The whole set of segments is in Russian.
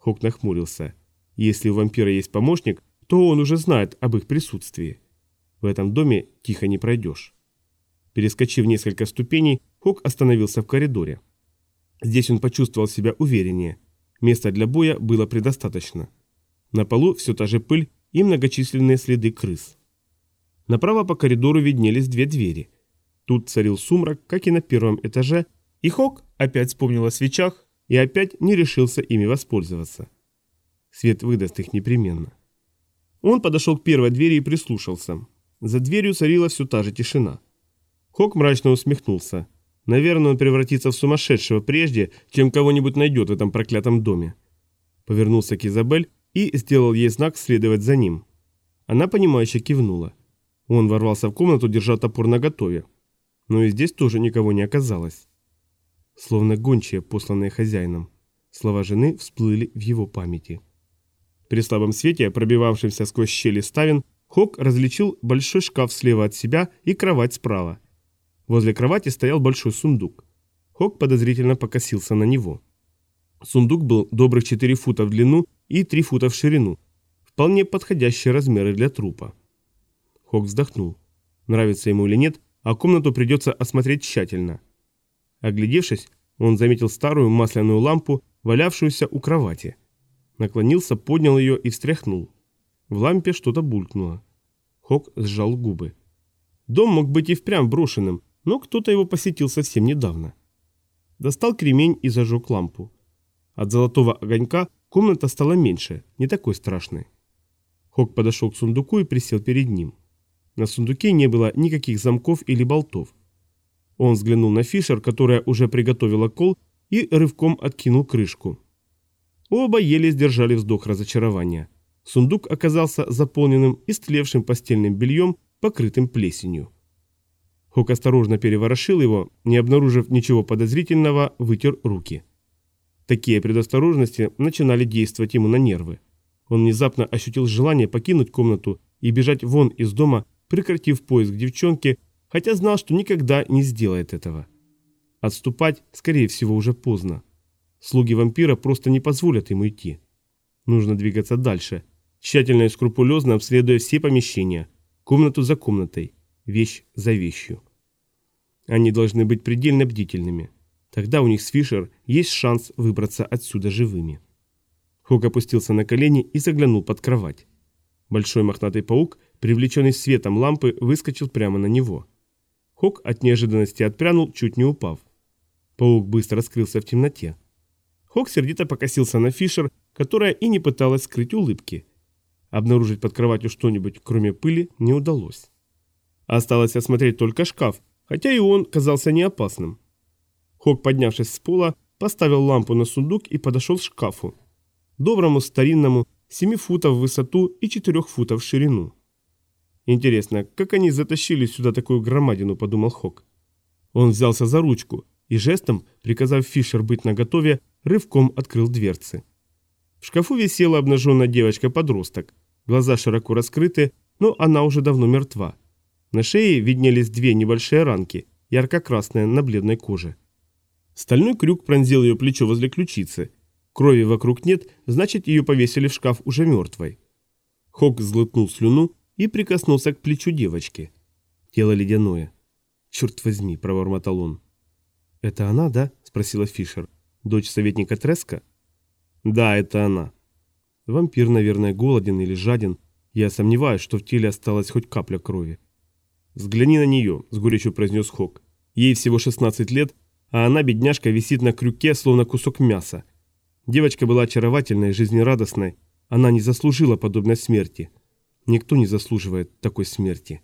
Хок нахмурился. Если у вампира есть помощник, то он уже знает об их присутствии. В этом доме тихо не пройдешь. Перескочив несколько ступеней, Хок остановился в коридоре. Здесь он почувствовал себя увереннее. Места для боя было предостаточно. На полу все та же пыль и многочисленные следы крыс. Направо по коридору виднелись две двери. Тут царил сумрак, как и на первом этаже, и Хок опять вспомнил о свечах и опять не решился ими воспользоваться. Свет выдаст их непременно. Он подошел к первой двери и прислушался. За дверью царила все та же тишина. Хок мрачно усмехнулся. Наверное, он превратится в сумасшедшего прежде, чем кого-нибудь найдет в этом проклятом доме. Повернулся к Изабель и сделал ей знак следовать за ним. Она, понимающе кивнула. Он ворвался в комнату, держа топор наготове. Но и здесь тоже никого не оказалось. Словно гончие, посланные хозяином. Слова жены всплыли в его памяти. При слабом свете, пробивавшемся сквозь щели ставен, Хок различил большой шкаф слева от себя и кровать справа. Возле кровати стоял большой сундук. Хок подозрительно покосился на него. Сундук был добрых 4 фута в длину и 3 фута в ширину. Вполне подходящие размеры для трупа. Хок вздохнул. Нравится ему или нет, а комнату придется осмотреть тщательно. Оглядевшись, он заметил старую масляную лампу, валявшуюся у кровати. Наклонился, поднял ее и встряхнул. В лампе что-то булькнуло. Хок сжал губы. Дом мог быть и впрямь брошенным, но кто-то его посетил совсем недавно. Достал кремень и зажег лампу. От золотого огонька комната стала меньше, не такой страшной. Хок подошел к сундуку и присел перед ним. На сундуке не было никаких замков или болтов. Он взглянул на Фишер, которая уже приготовила кол, и рывком откинул крышку. Оба еле сдержали вздох разочарования. Сундук оказался заполненным истлевшим постельным бельем, покрытым плесенью. Хок осторожно переворошил его, не обнаружив ничего подозрительного, вытер руки. Такие предосторожности начинали действовать ему на нервы. Он внезапно ощутил желание покинуть комнату и бежать вон из дома, прекратив поиск девчонки, хотя знал, что никогда не сделает этого. Отступать, скорее всего, уже поздно. Слуги вампира просто не позволят ему идти. Нужно двигаться дальше, тщательно и скрупулезно обследуя все помещения, комнату за комнатой, вещь за вещью. Они должны быть предельно бдительными. Тогда у них с Фишер есть шанс выбраться отсюда живыми. Хок опустился на колени и заглянул под кровать. Большой мохнатый паук привлеченный светом лампы, выскочил прямо на него. Хок от неожиданности отпрянул, чуть не упав. Паук быстро скрылся в темноте. Хок сердито покосился на Фишер, которая и не пыталась скрыть улыбки. Обнаружить под кроватью что-нибудь, кроме пыли, не удалось. Осталось осмотреть только шкаф, хотя и он казался неопасным. Хок, поднявшись с пола, поставил лампу на сундук и подошел к шкафу. Доброму старинному, 7 футов в высоту и 4 футов в ширину. Интересно, как они затащили сюда такую громадину, подумал Хок. Он взялся за ручку и жестом, приказав Фишер быть наготове, рывком открыл дверцы. В шкафу висела обнаженная девочка-подросток. Глаза широко раскрыты, но она уже давно мертва. На шее виднелись две небольшие ранки, ярко-красные на бледной коже. Стальной крюк пронзил ее плечо возле ключицы. Крови вокруг нет, значит ее повесили в шкаф уже мертвой. Хок сглотнул слюну и прикоснулся к плечу девочки. Тело ледяное. «Черт возьми», — пробормотал он. «Это она, да?» — спросила Фишер. «Дочь советника Треска?» «Да, это она». Вампир, наверное, голоден или жаден. Я сомневаюсь, что в теле осталась хоть капля крови. «Взгляни на нее», — с горечью произнес Хок. «Ей всего 16 лет, а она, бедняжка, висит на крюке, словно кусок мяса. Девочка была очаровательной, жизнерадостной. Она не заслужила подобной смерти. Никто не заслуживает такой смерти.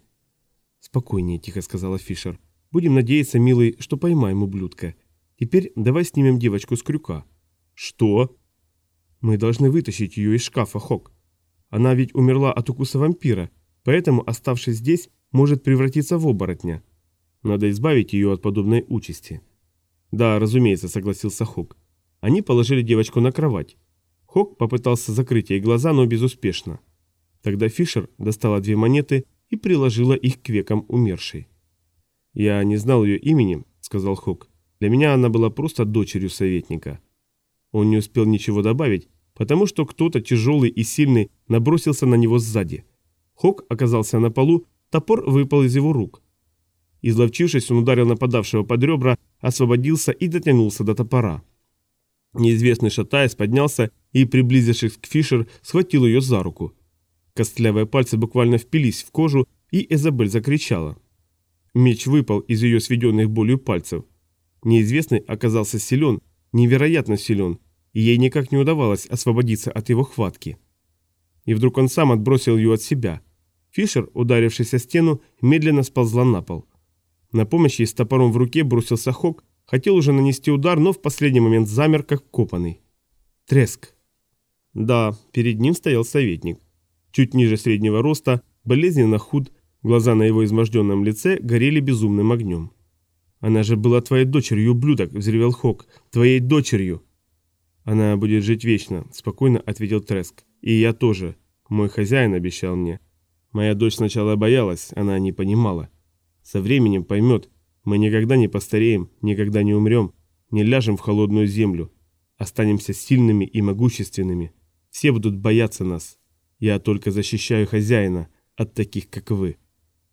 Спокойнее, тихо сказала Фишер. Будем надеяться, милый, что поймаем ублюдка. Теперь давай снимем девочку с крюка. Что? Мы должны вытащить ее из шкафа, Хок. Она ведь умерла от укуса вампира, поэтому, оставшись здесь, может превратиться в оборотня. Надо избавить ее от подобной участи. Да, разумеется, согласился Хок. Они положили девочку на кровать. Хок попытался закрыть ей глаза, но безуспешно. Тогда Фишер достала две монеты и приложила их к векам умершей. «Я не знал ее имени», — сказал Хок. «Для меня она была просто дочерью советника». Он не успел ничего добавить, потому что кто-то тяжелый и сильный набросился на него сзади. Хок оказался на полу, топор выпал из его рук. Изловчившись, он ударил нападавшего под ребра, освободился и дотянулся до топора. Неизвестный шатаясь поднялся и, приблизившись к Фишер, схватил ее за руку. Костлявые пальцы буквально впились в кожу, и Эзабель закричала. Меч выпал из ее сведенных болью пальцев. Неизвестный оказался силен, невероятно силен, и ей никак не удавалось освободиться от его хватки. И вдруг он сам отбросил ее от себя. Фишер, ударившись о стену, медленно сползла на пол. На помощь ей с топором в руке бросился Хок, хотел уже нанести удар, но в последний момент замер, как копанный. Треск. Да, перед ним стоял советник. Чуть ниже среднего роста, болезненно худ, глаза на его изможденном лице горели безумным огнем. «Она же была твоей дочерью, ублюдок!» – взревел Хок. «Твоей дочерью!» «Она будет жить вечно», – спокойно ответил Треск. «И я тоже. Мой хозяин обещал мне. Моя дочь сначала боялась, она не понимала. Со временем поймет. Мы никогда не постареем, никогда не умрем, не ляжем в холодную землю. Останемся сильными и могущественными. Все будут бояться нас. Я только защищаю хозяина от таких, как вы».